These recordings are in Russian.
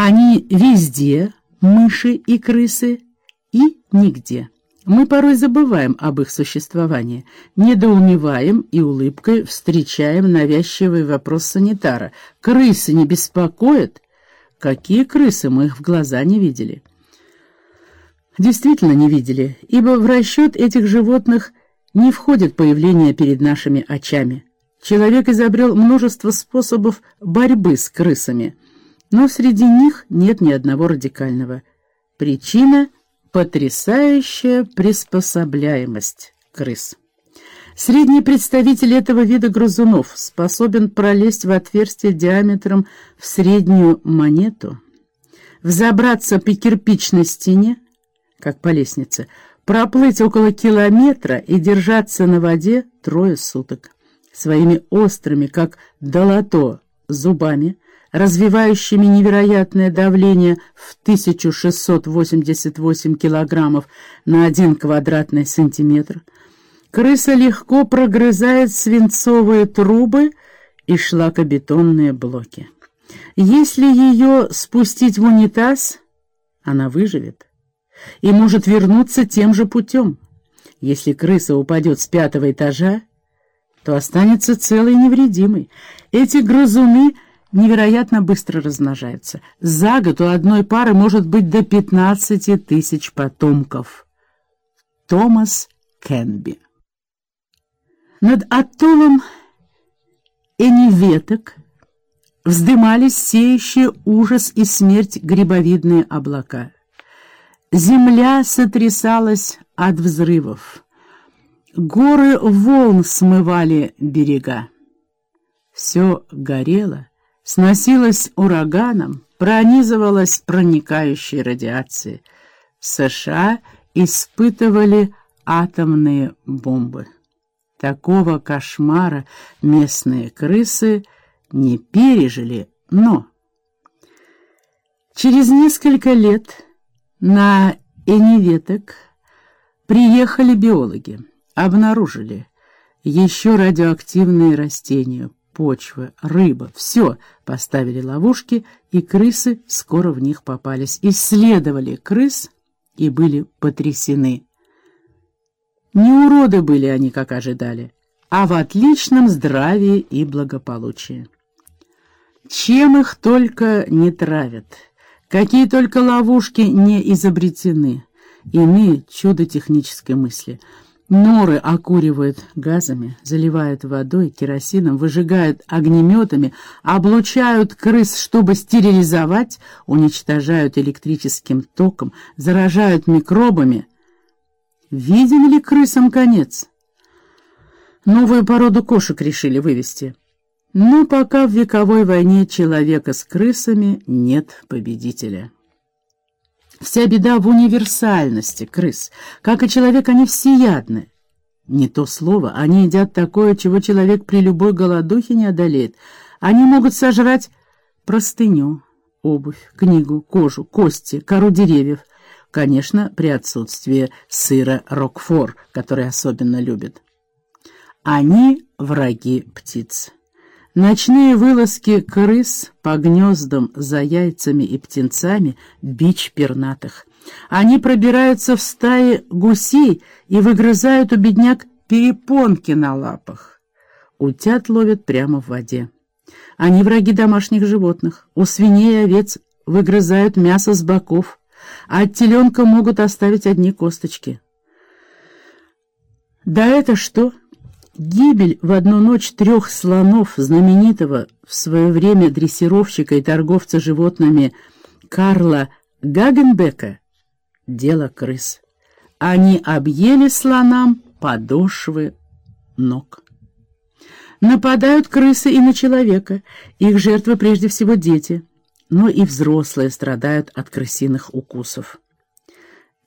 Они везде, мыши и крысы, и нигде. Мы порой забываем об их существовании, недоумеваем и улыбкой встречаем навязчивый вопрос санитара. «Крысы не беспокоят?» Какие крысы, мы их в глаза не видели. Действительно не видели, ибо в расчет этих животных не входит появление перед нашими очами. Человек изобрел множество способов борьбы с крысами, но среди них нет ни одного радикального. Причина — потрясающая приспособляемость крыс. Средний представитель этого вида грызунов способен пролезть в отверстие диаметром в среднюю монету, взобраться по кирпичной стене, как по лестнице, проплыть около километра и держаться на воде трое суток. Своими острыми, как долото, зубами, развивающими невероятное давление в 1688 килограммов на один квадратный сантиметр, крыса легко прогрызает свинцовые трубы и шлакобетонные блоки. Если ее спустить в унитаз, она выживет и может вернуться тем же путем. Если крыса упадет с пятого этажа, то останется целой и невредимой. Эти грызуны невероятно быстро размножаются. За год у одной пары может быть до 15 тысяч потомков. Томас Кенби Над атоллом Эневеток вздымались сеющие ужас и смерть грибовидные облака. Земля сотрясалась от взрывов. Горы волн смывали берега. Все горело, сносилось ураганом, пронизывалось проникающей радиацией. США испытывали атомные бомбы. Такого кошмара местные крысы не пережили, но... Через несколько лет на Эневеток приехали биологи, обнаружили еще радиоактивные растения, почва, рыба, все, поставили ловушки, и крысы скоро в них попались. Исследовали крыс и были потрясены. Не уроды были они, как ожидали, а в отличном здравии и благополучии. Чем их только не травят — Какие только ловушки не изобретены. Иные чудо технической мысли. Норы окуривают газами, заливают водой, керосином, выжигают огнеметами, облучают крыс, чтобы стерилизовать, уничтожают электрическим током, заражают микробами. Виден ли крысам конец? Новую породу кошек решили вывести. Но пока в вековой войне человека с крысами нет победителя. Вся беда в универсальности крыс. Как и человек, они всеядны. Не то слово, они едят такое, чего человек при любой голодухе не одолеет. Они могут сожрать простыню, обувь, книгу, кожу, кости, кору деревьев. Конечно, при отсутствии сыра Рокфор, который особенно любят. Они враги птиц. Ночные вылазки крыс по гнездам за яйцами и птенцами — бич пернатых. Они пробираются в стаи гусей и выгрызают у бедняк перепонки на лапах. Утят ловят прямо в воде. Они враги домашних животных. У свиней и овец выгрызают мясо с боков, а от теленка могут оставить одни косточки. Да это что? Гибель в одну ночь трех слонов знаменитого в свое время дрессировщика и торговца животными Карла Гагенбека — дело крыс. Они объели слонам подошвы ног. Нападают крысы и на человека, их жертвы прежде всего дети, но и взрослые страдают от крысиных укусов.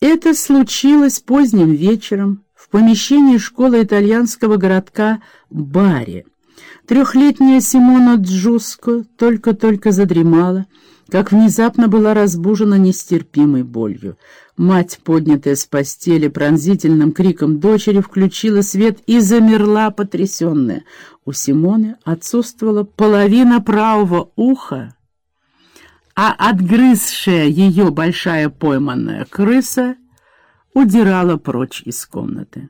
Это случилось поздним вечером, в помещении школы итальянского городка Бари. Трехлетняя Симона Джуско только-только задремала, как внезапно была разбужена нестерпимой болью. Мать, поднятая с постели пронзительным криком дочери, включила свет и замерла потрясенная. У Симоны отсутствовала половина правого уха. а отгрызшая ее большая пойманная крыса удирала прочь из комнаты.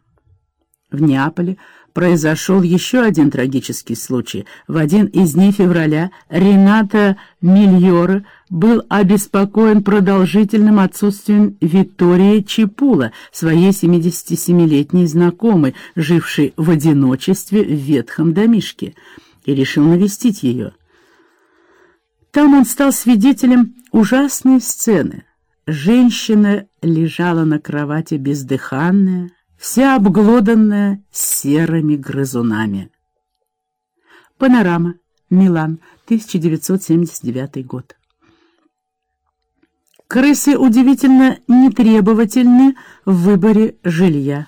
В Неаполе произошел еще один трагический случай. В один из дней февраля Рената Мильора был обеспокоен продолжительным отсутствием Виктории Чипула, своей 77-летней знакомой, жившей в одиночестве в ветхом домишке, и решил навестить ее. Там он стал свидетелем ужасной сцены. Женщина лежала на кровати бездыханная, вся обглоданная серыми грызунами. Панорама. Милан, 1979 год. Крысы удивительно нетребовательны в выборе жилья.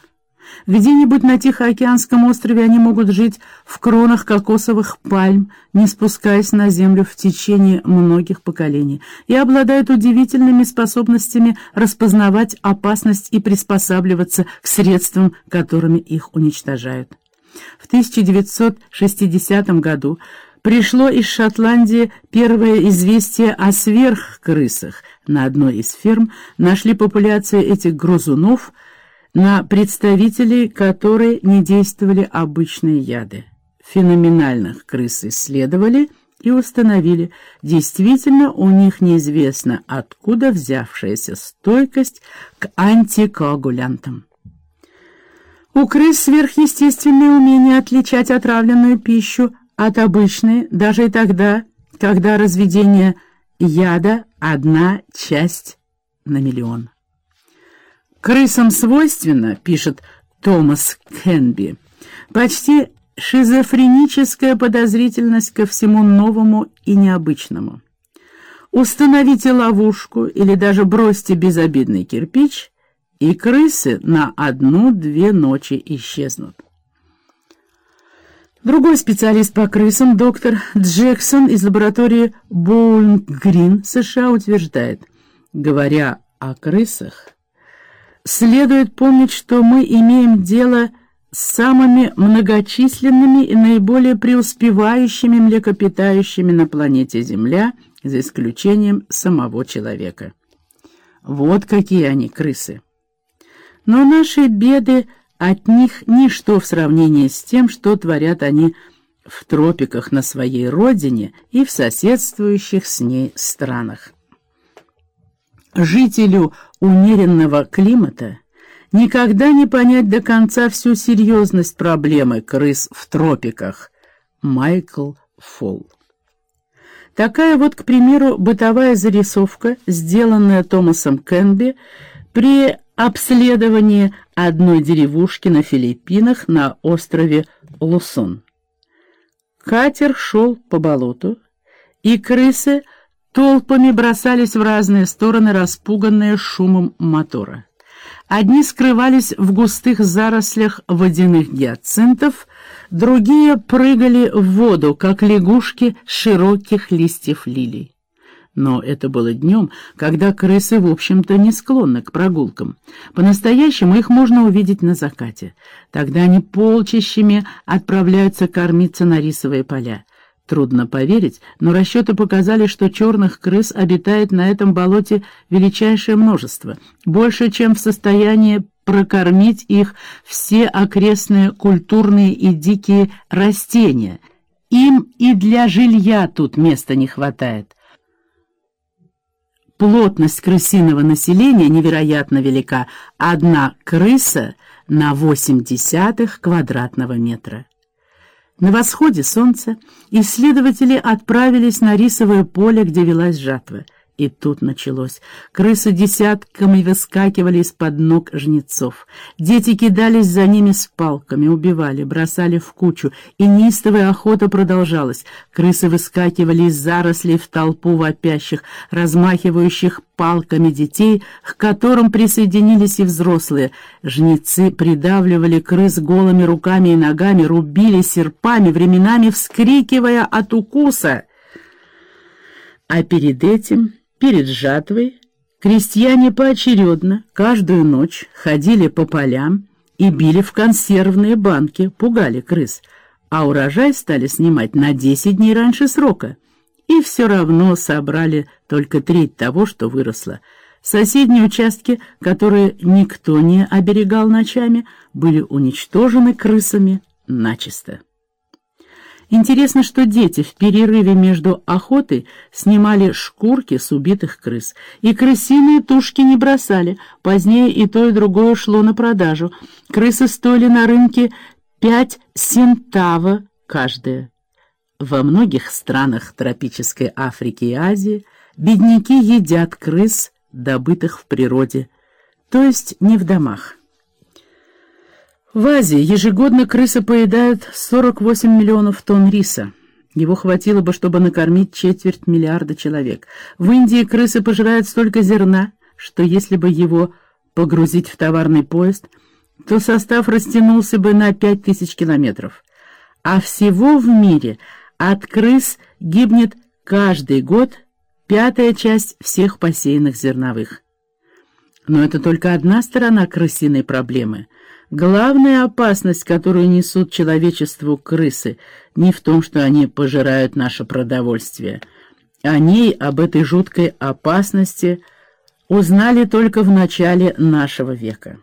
Где-нибудь на Тихоокеанском острове они могут жить в кронах кокосовых пальм, не спускаясь на землю в течение многих поколений, и обладают удивительными способностями распознавать опасность и приспосабливаться к средствам, которыми их уничтожают. В 1960 году пришло из Шотландии первое известие о сверхкрысах. На одной из ферм нашли популяцию этих грызунов – на представителей которой не действовали обычные яды. Феноменальных крыс исследовали и установили, действительно у них неизвестно, откуда взявшаяся стойкость к антикоагулянтам. У крыс сверхъестественное умение отличать отравленную пищу от обычной, даже и тогда, когда разведение яда – одна часть на миллион. Крысам свойственно, пишет Томас Кенби, почти шизофреническая подозрительность ко всему новому и необычному. Установите ловушку или даже бросьте безобидный кирпич, и крысы на одну-две ночи исчезнут. Другой специалист по крысам, доктор Джексон из лаборатории Боулинг-Грин, США, утверждает, говоря о крысах, следует помнить, что мы имеем дело с самыми многочисленными и наиболее преуспевающими млекопитающими на планете Земля, за исключением самого человека. Вот какие они, крысы. Но наши беды от них ничто в сравнении с тем, что творят они в тропиках на своей родине и в соседствующих с ней странах. Жителю умеренного климата никогда не понять до конца всю серьезность проблемы крыс в тропиках. Майкл Фолл. Такая вот, к примеру, бытовая зарисовка, сделанная Томасом Кенби при обследовании одной деревушки на Филиппинах на острове Лусон. Катер шел по болоту, и крысы толпами бросались в разные стороны, распуганные шумом мотора. Одни скрывались в густых зарослях водяных гиацинтов, другие прыгали в воду, как лягушки широких листьев лилий. Но это было днем, когда крысы, в общем-то, не склонны к прогулкам. По-настоящему их можно увидеть на закате. Тогда они полчищами отправляются кормиться на рисовые поля. Трудно поверить, но расчеты показали, что черных крыс обитает на этом болоте величайшее множество, больше, чем в состоянии прокормить их все окрестные культурные и дикие растения. Им и для жилья тут места не хватает. Плотность крысиного населения невероятно велика. Одна крыса на 0,8 квадратного метра. На восходе солнца исследователи отправились на рисовое поле, где велась жатва. И тут началось. Крысы десятками выскакивали из-под ног жнецов. Дети кидались за ними с палками, убивали, бросали в кучу, и неистовая охота продолжалась. Крысы выскакивали из зарослей в толпу вопящих, размахивающих палками детей, к которым присоединились и взрослые. Жнецы придавливали крыс голыми руками и ногами, рубили серпами, временами вскрикивая от укуса. А перед этим Перед жатвой крестьяне поочередно каждую ночь ходили по полям и били в консервные банки, пугали крыс, а урожай стали снимать на 10 дней раньше срока. и все равно собрали только треть того, что выросло. Соседние участки, которые никто не оберегал ночами, были уничтожены крысами начисто. Интересно, что дети в перерыве между охотой снимали шкурки с убитых крыс, и крысиные тушки не бросали, позднее и то, и другое шло на продажу. Крысы стоили на рынке пять сентава каждая. Во многих странах тропической Африки и Азии бедняки едят крыс, добытых в природе, то есть не в домах. В Азии ежегодно крысы поедают 48 миллионов тонн риса. Его хватило бы, чтобы накормить четверть миллиарда человек. В Индии крысы пожирают столько зерна, что если бы его погрузить в товарный поезд, то состав растянулся бы на 5000 километров. А всего в мире от крыс гибнет каждый год пятая часть всех посеянных зерновых. Но это только одна сторона крысиной проблемы — Главная опасность, которую несут человечеству крысы, не в том, что они пожирают наше продовольствие. О ней, об этой жуткой опасности, узнали только в начале нашего века.